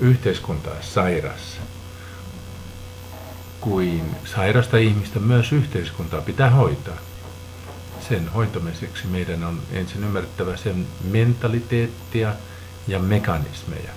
yhteiskunta on sairas, kuin sairasta ihmistä myös yhteiskuntaa pitää hoitaa. Sen hoitamiseksi meidän on ensin ymmärrettävä sen mentaliteettia ja mekanismeja.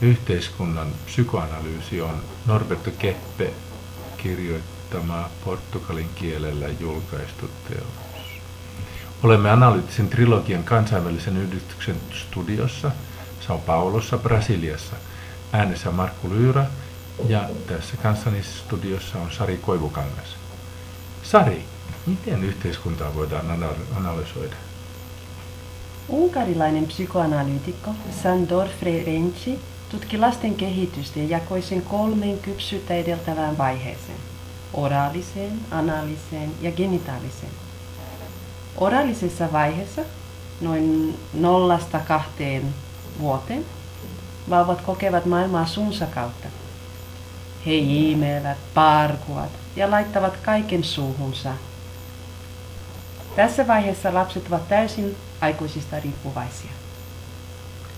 Yhteiskunnan psykoanalyysi on Norberto Keppe kirjoittama portugalin kielellä julkaistu teos. Olemme analyyttisen trilogian kansainvälisen yhdistyksen studiossa Sao Brasiliassa. Äänessä Markku Lyyra ja tässä kanssani studiossa on Sari Koivukangas. Sari, miten yhteiskuntaa voidaan analysoida? Unkarilainen psykoanalyytikko Sandor Ferenczi tutki lasten kehitystä ja jakoi sen kolmeen kypsyyttä edeltävään vaiheeseen. Oraaliseen, analiseen ja genitaaliseen. Oraalisessa vaiheessa, noin nollasta kahteen vuoteen, vauvat kokevat maailmaa suunsa kautta. He iimeevät, parkuvat ja laittavat kaiken suuhunsa. Tässä vaiheessa lapset ovat täysin aikuisista riippuvaisia.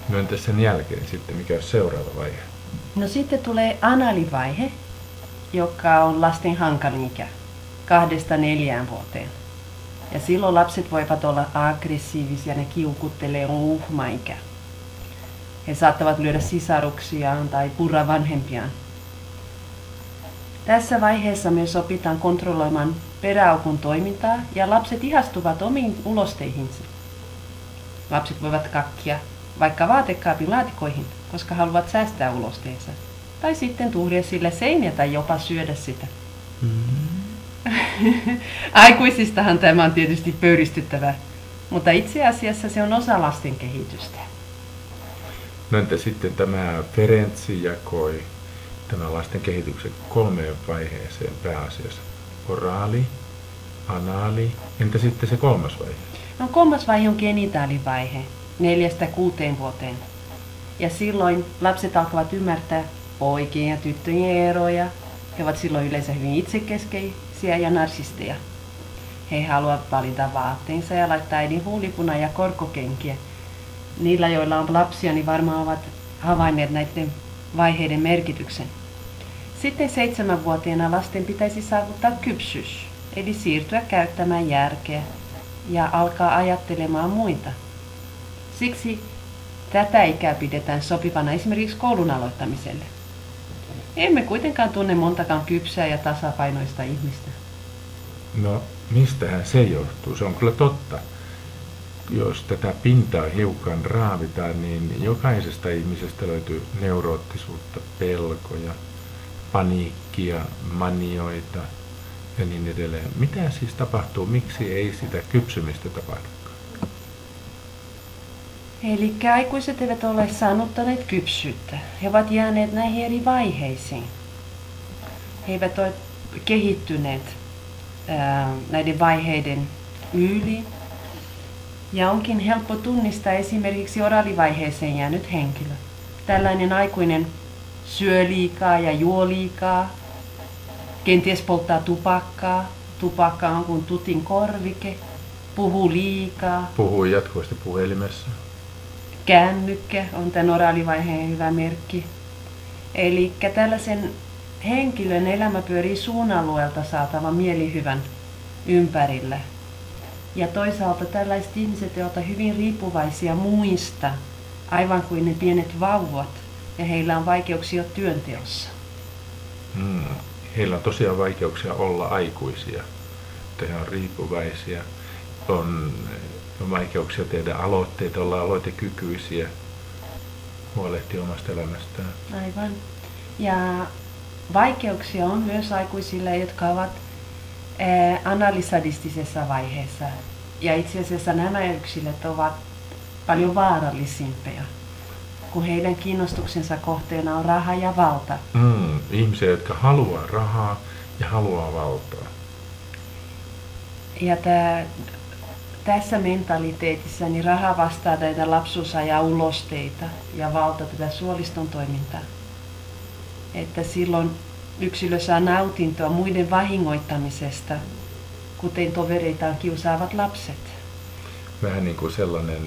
No entäs sen jälkeen sitten, mikä on seuraava vaihe? No sitten tulee analivaihe, joka on lasten hankalin ikä, kahdesta neljään vuoteen. Ja silloin lapset voivat olla aggressiivisia, ne kiukuttelee, on uhmaikä. He saattavat lyödä sisaruksiaan tai purra vanhempiaan. Tässä vaiheessa myös opitaan kontrolloimaan peräaukun toimintaa ja lapset ihastuvat omiin ulosteihinsa. Lapset voivat kakkia vaikka vaatekaapin laatikoihin, koska haluavat säästää ulosteensa. Tai sitten tuhria sille seiniä tai jopa syödä sitä. Mm-hmm. Aikuisistahan tämä on tietysti pöyristyttävää, mutta itse asiassa se on osa lasten kehitystä. No entä sitten tämä Ferenczi jakoi tämän lasten kehityksen kolmeen vaiheeseen pääasiassa? Oraali, anaali, entä sitten se kolmas vaihe? No kolmas vaihe on genitaalivaihe, neljästä kuuteen vuoteen. Ja silloin lapset alkavat ymmärtää poikien ja tyttöjen eroja. He ovat silloin yleensä hyvin itsekeskeisiä ja narsisteja. He haluavat valita vaatteensa ja laittaa äidin huulipuna ja korkokenkiä. Niillä, joilla on lapsia, niin varmaan ovat havainneet näiden vaiheiden merkityksen. Sitten seitsemänvuotiaana lasten pitäisi saavuttaa kypsyys, eli siirtyä käyttämään järkeä ja alkaa ajattelemaan muita. Siksi tätä ikää pidetään sopivana esimerkiksi koulun aloittamiselle. Emme kuitenkaan tunne montakaan kypsää ja tasapainoista ihmistä. No, mistähän se johtuu? Se on kyllä totta. Jos tätä pintaa hiukan raavitaan, niin jokaisesta ihmisestä löytyy neuroottisuutta, pelkoja, paniikkia, manioita ja niin edelleen. Mitä siis tapahtuu? Miksi ei sitä kypsymistä tapahdu? Eli aikuiset eivät ole saanuttaneet kypsyyttä. He ovat jääneet näihin eri vaiheisiin. He eivät ole kehittyneet ää, näiden vaiheiden yli. Ja onkin helppo tunnistaa esimerkiksi oraalivaiheeseen jäänyt henkilö. Tällainen aikuinen syö liikaa ja juo liikaa, kenties polttaa tupakkaa. Tupakka on kuin tutin korvike, puhuu liikaa. Puhuu jatkuvasti puhelimessa. Kännykkä on tämän oraalivaiheen hyvä merkki. Eli tällaisen henkilön elämä pyörii suun alueelta saatavan mielihyvän ympärillä. Ja toisaalta tällaiset ihmiset ovat hyvin riippuvaisia muista, aivan kuin ne pienet vauvat, ja heillä on vaikeuksia työnteossa. Hmm. Heillä on tosiaan vaikeuksia olla aikuisia, he on riippuvaisia, on on vaikeuksia tehdä aloitteita, olla aloitekykyisiä, huolehtia omasta elämästään. Aivan. Ja vaikeuksia on myös aikuisille, jotka ovat analysadistisessa vaiheessa. Ja itse asiassa nämä yksilöt ovat paljon vaarallisimpia, kun heidän kiinnostuksensa kohteena on raha ja valta. Mm, ihmisiä, jotka haluaa rahaa ja haluaa valtaa. Ja tämä tässä mentaliteetissa niin raha vastaa näitä lapsuusajan ulosteita ja valta tätä suoliston toimintaa. Että silloin yksilö saa nautintoa muiden vahingoittamisesta, kuten tovereitaan kiusaavat lapset. Vähän niin kuin sellainen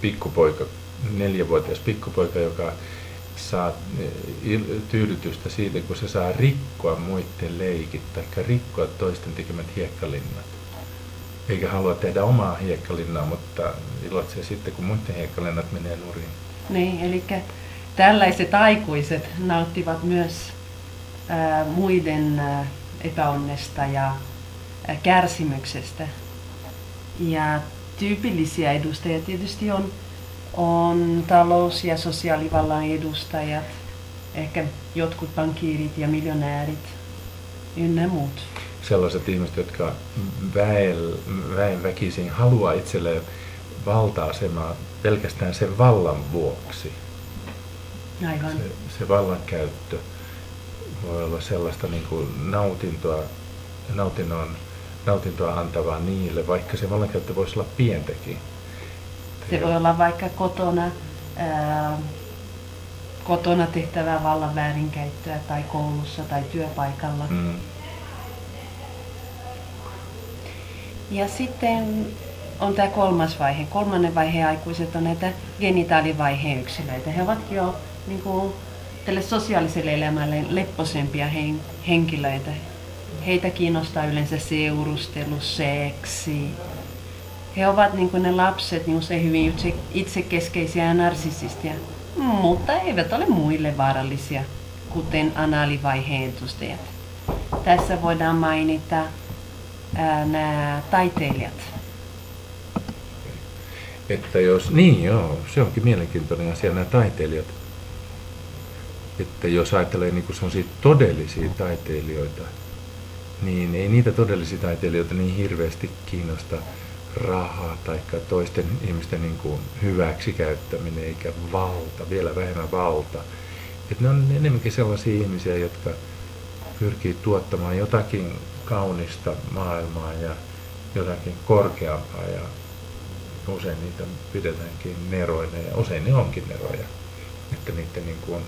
pikkupoika, neljävuotias pikkupoika, joka saa eh, tyydytystä siitä, kun se saa rikkoa muiden leikit tai rikkoa toisten tekemät hiekkalinnat. Eikä halua tehdä omaa hiekkalinnaa, mutta iloitsee sitten, kun muiden hiekkalinnat menee nurin. Niin, eli tällaiset aikuiset nauttivat myös muiden epäonnesta ja kärsimyksestä. Ja tyypillisiä edustajia tietysti on on talous- ja sosiaalivallan edustajat, ehkä jotkut pankkiirit ja miljonäärit ynnä muut. Sellaiset ihmiset, jotka väen, väen väkisin haluaa itselleen valta-asemaa pelkästään sen vallan vuoksi. Aivan. Se, se vallankäyttö voi olla sellaista niin kuin nautintoa, nautinnon, nautintoa antavaa niille, vaikka se vallankäyttö voisi olla pientäkin. Se voi olla vaikka kotona, ää, kotona tehtävää vallan väärinkäyttöä tai koulussa tai työpaikalla. Mm. Ja sitten on tämä kolmas vaihe. Kolmannen vaiheen aikuiset on näitä genitaalivaiheen yksilöitä. He ovat jo niin kuin, tälle sosiaaliselle elämälle lepposempia hen, henkilöitä. Heitä kiinnostaa yleensä seurustelu, seksi, he ovat niin kuin ne lapset niin usein hyvin itse, itsekeskeisiä ja narsisistia, mutta eivät ole muille vaarallisia, kuten anaalivaiheen edustajat. Tässä voidaan mainita ää, nämä taiteilijat. Että jos, niin joo, se onkin mielenkiintoinen asia, nämä taiteilijat. Että jos ajattelee niin kuin todellisia taiteilijoita, niin ei niitä todellisia taiteilijoita niin hirveästi kiinnosta rahaa tai toisten ihmisten niin kuin hyväksikäyttäminen eikä valta, vielä vähemmän valta. Et ne on enemmänkin sellaisia ihmisiä, jotka pyrkii tuottamaan jotakin kaunista maailmaa ja jotakin korkeampaa ja usein niitä pidetäänkin neroina ja usein ne onkin neroja. Että niiden niin kuin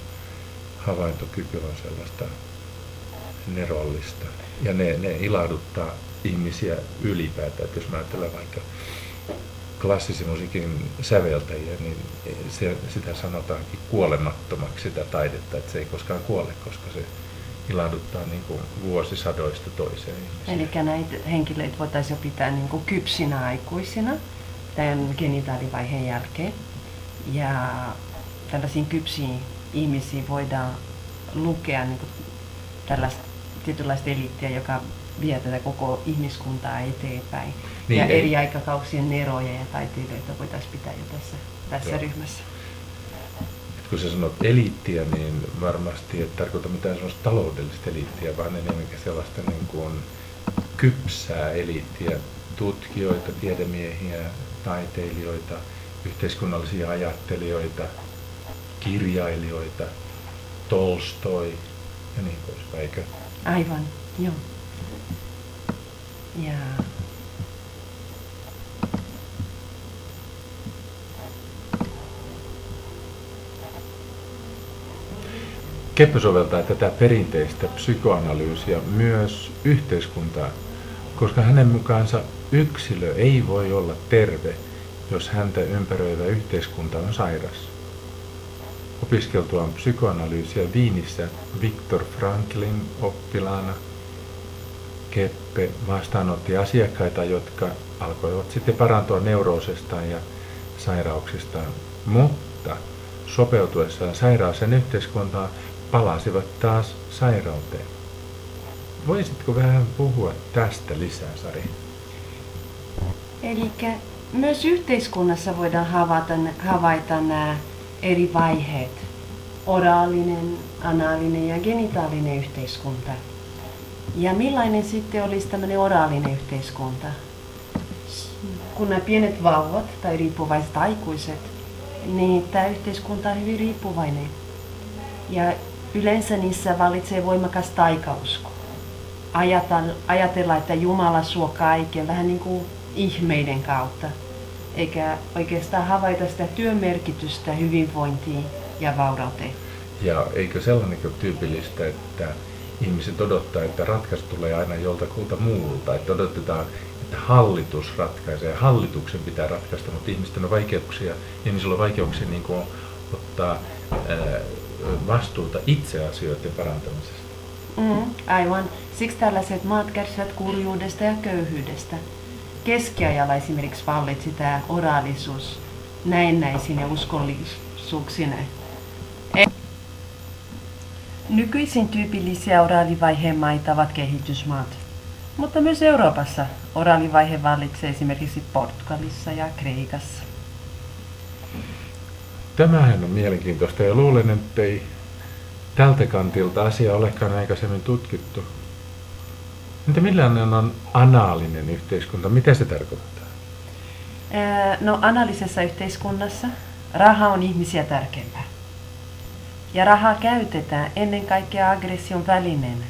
havaintokyky on sellaista nerollista ja ne, ne ilahduttaa ihmisiä ylipäätään. Että jos mä ajattelen vaikka klassisen musiikin säveltäjiä, niin se, sitä sanotaankin kuolemattomaksi sitä taidetta, että se ei koskaan kuole, koska se ilahduttaa niin kuin vuosisadoista toiseen. Eli näitä henkilöitä voitaisiin jo pitää niin kuin kypsinä aikuisina tämän genitaalivaiheen jälkeen. Ja tällaisiin kypsiin ihmisiin voidaan lukea niin kuin tällaista tietynlaista eliittiä, joka vie tätä koko ihmiskuntaa eteenpäin. Niin, ja ei. eri aikakausien neroja ja taiteilijoita voitaisiin pitää jo tässä, tässä Joo. ryhmässä. Et kun sä sanot eliittiä, niin varmasti et tarkoita mitään sellaista taloudellista eliittiä, vaan enemmänkin sellaista niin kuin kypsää eliittiä, tutkijoita, tiedemiehiä, taiteilijoita, yhteiskunnallisia ajattelijoita, kirjailijoita, Tolstoi ja niin poispäin, eikö? Aivan, joo. Ja Keppö soveltaa tätä perinteistä psykoanalyysiä myös yhteiskuntaan, koska hänen mukaansa yksilö ei voi olla terve, jos häntä ympäröivä yhteiskunta on sairas. Opiskeltuaan psykoanalyysiä Viinissä Viktor Franklin oppilaana Keppe vastaanotti asiakkaita, jotka alkoivat sitten parantua neuroosistaan ja sairauksistaan, mutta sopeutuessaan sairaaseen yhteiskuntaan palasivat taas sairauteen. Voisitko vähän puhua tästä lisää, Sari? Eli myös yhteiskunnassa voidaan havaita, havaita nämä eri vaiheet. Oraalinen, anaalinen ja genitaalinen yhteiskunta. Ja millainen sitten olisi tämmöinen oraalinen yhteiskunta? Kun nämä pienet vauvat tai riippuvaiset aikuiset, niin tämä yhteiskunta on hyvin riippuvainen. Ja yleensä niissä vallitsee voimakas taikausko. Ajatella, että Jumala suo kaiken vähän niin kuin ihmeiden kautta, eikä oikeastaan havaita sitä työmerkitystä hyvinvointiin ja vaurauteen. Ja eikö sellainen tyypillistä, että ihmiset odottaa, että ratkaisu tulee aina joltakulta muulta, että odotetaan, että hallitus ratkaisee, hallituksen pitää ratkaista, mutta ihmisten on vaikeuksia, ihmisillä on vaikeuksia niin kuin ottaa vastuuta itse asioiden parantamisesta. Mm, aivan. Siksi tällaiset maat kärsivät kurjuudesta ja köyhyydestä. Keskiajalla esimerkiksi vallitsi tämä oraalisuus näennäisin ja uskollisuuksineen. Nykyisin tyypillisiä oraalivaiheen maita ovat kehitysmaat. Mutta myös Euroopassa oraalivaihe vallitsee esimerkiksi Portugalissa ja Kreikassa. Tämähän on mielenkiintoista ja luulen, että ei tältä kantilta asia olekaan aikaisemmin tutkittu. Entä millainen on anaalinen yhteiskunta? Mitä se tarkoittaa? No analisessa yhteiskunnassa raha on ihmisiä tärkeämpää. Ja rahaa käytetään ennen kaikkea aggression välineenä.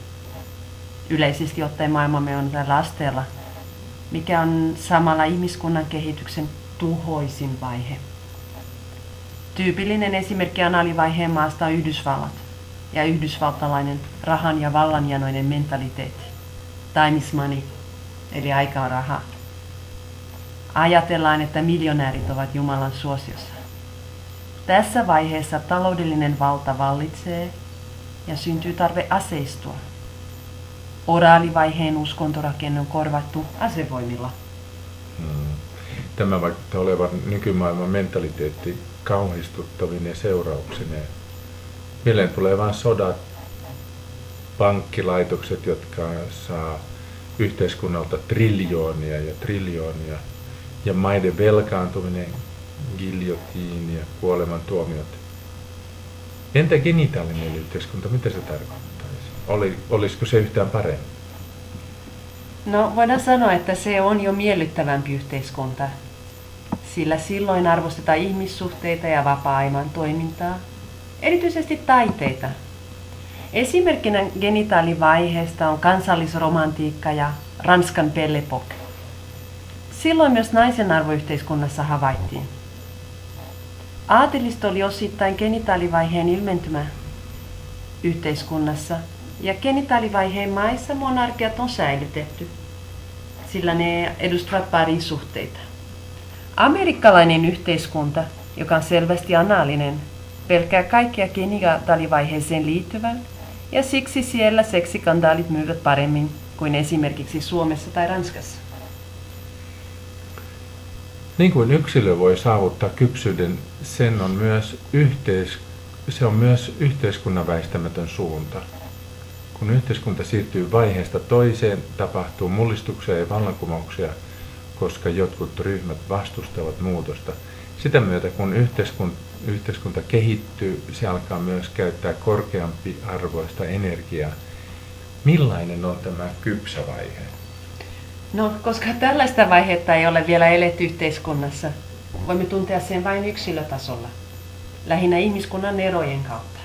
Yleisesti ottaen maailmamme on tällä asteella, mikä on samalla ihmiskunnan kehityksen tuhoisin vaihe. Tyypillinen esimerkki analivaiheen maasta on Yhdysvallat ja yhdysvaltalainen rahan ja vallanjanoinen mentaliteetti. Time is money, eli aika on raha. Ajatellaan, että miljonäärit ovat Jumalan suosiossa. Tässä vaiheessa taloudellinen valta vallitsee ja syntyy tarve aseistua. Oraalivaiheen uskontorakenne on korvattu asevoimilla. Hmm. Tämä vaikuttaa olevan nykymaailman mentaliteetti kauhistuttavine seurauksineen. Mieleen tulee vain sodat, pankkilaitokset, jotka saa yhteiskunnalta triljoonia ja triljoonia, ja maiden velkaantuminen, giljotiini ja kuolemantuomiot. Entä genitaalinen yhteiskunta, mitä se tarkoittaisi? Oli, olisiko se yhtään parempi? No voidaan sanoa, että se on jo miellyttävämpi yhteiskunta, sillä silloin arvostetaan ihmissuhteita ja vapaa-aivan toimintaa, erityisesti taiteita. Esimerkkinä genitaalivaiheesta on kansallisromantiikka ja Ranskan Belle Époque. Silloin myös naisen arvoyhteiskunnassa havaittiin. Aatelisto oli osittain genitaalivaiheen ilmentymä yhteiskunnassa, ja genitaalivaiheen maissa monarkiat on säilytetty, sillä ne edustavat parisuhteita. Amerikkalainen yhteiskunta, joka on selvästi anaalinen, pelkää kaikkea genitaalivaiheeseen liittyvää, ja siksi siellä seksikandaalit myyvät paremmin kuin esimerkiksi Suomessa tai Ranskassa. Niin kuin yksilö voi saavuttaa kypsyyden, sen on myös yhteis, se on myös yhteiskunnan väistämätön suunta. Kun yhteiskunta siirtyy vaiheesta toiseen, tapahtuu mullistuksia ja vallankumouksia, koska jotkut ryhmät vastustavat muutosta. Sitä myötä, kun yhteiskunta, yhteiskunta kehittyy, se alkaa myös käyttää korkeampi arvoista energiaa. Millainen on tämä kypsä vaihe? No, koska tällaista vaihetta ei ole vielä eletty yhteiskunnassa, voimme tuntea sen vain yksilötasolla, lähinnä ihmiskunnan erojen kautta.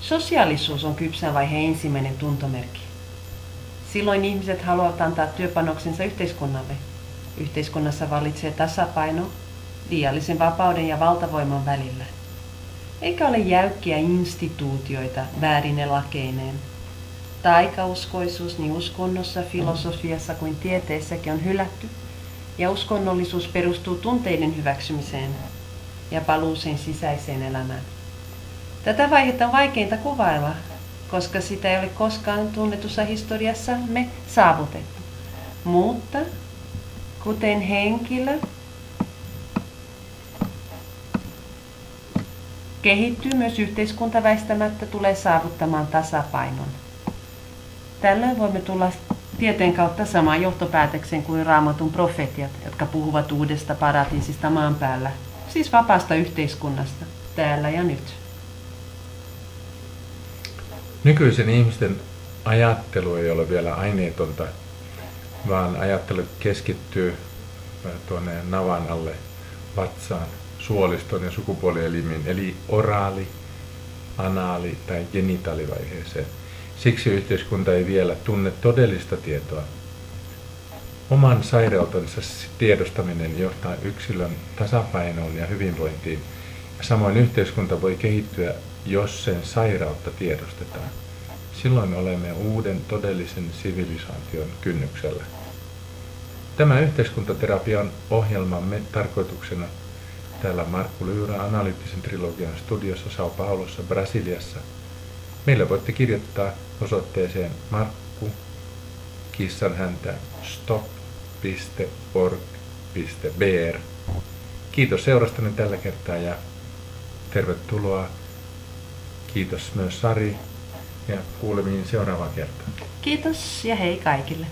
Sosiaalisuus on kypsän vaiheen ensimmäinen tuntomerkki. Silloin ihmiset haluavat antaa työpanoksensa yhteiskunnalle. Yhteiskunnassa vallitsee tasapaino liiallisen vapauden ja valtavoiman välillä. Eikä ole jäykkiä instituutioita väärine lakeineen, Taikauskoisuus niin uskonnossa, filosofiassa kuin tieteessäkin on hylätty, ja uskonnollisuus perustuu tunteiden hyväksymiseen ja paluuseen sisäiseen elämään. Tätä vaihetta on vaikeinta kuvailla, koska sitä ei ole koskaan tunnetussa historiassa me saavutettu. Mutta kuten henkilö kehittyy, myös yhteiskunta väistämättä tulee saavuttamaan tasapainon. Tällöin voimme tulla tieteen kautta samaan johtopäätöksen kuin raamatun profetiat, jotka puhuvat uudesta paratiisista maan päällä, siis vapaasta yhteiskunnasta, täällä ja nyt. Nykyisen ihmisten ajattelu ei ole vielä aineetonta, vaan ajattelu keskittyy tuonne navan alle vatsaan, suoliston ja sukupuolielimiin, eli oraali, anaali tai genitaalivaiheeseen. Siksi yhteiskunta ei vielä tunne todellista tietoa. Oman sairautensa tiedostaminen johtaa yksilön tasapainoon ja hyvinvointiin, ja samoin yhteiskunta voi kehittyä, jos sen sairautta tiedostetaan. Silloin olemme uuden todellisen sivilisaation kynnyksellä. Tämä yhteiskuntaterapian ohjelmamme tarkoituksena Täällä Markku Lyyrä Analyyttisen trilogian studiossa Sao Paulossa, Brasiliassa. Meille voitte kirjoittaa osoitteeseen Markku kissanhäntä stop.org.br. Kiitos seurastanne tällä kertaa ja tervetuloa. Kiitos myös Sari ja kuulemiin seuraavaan kertaan. Kiitos ja hei kaikille.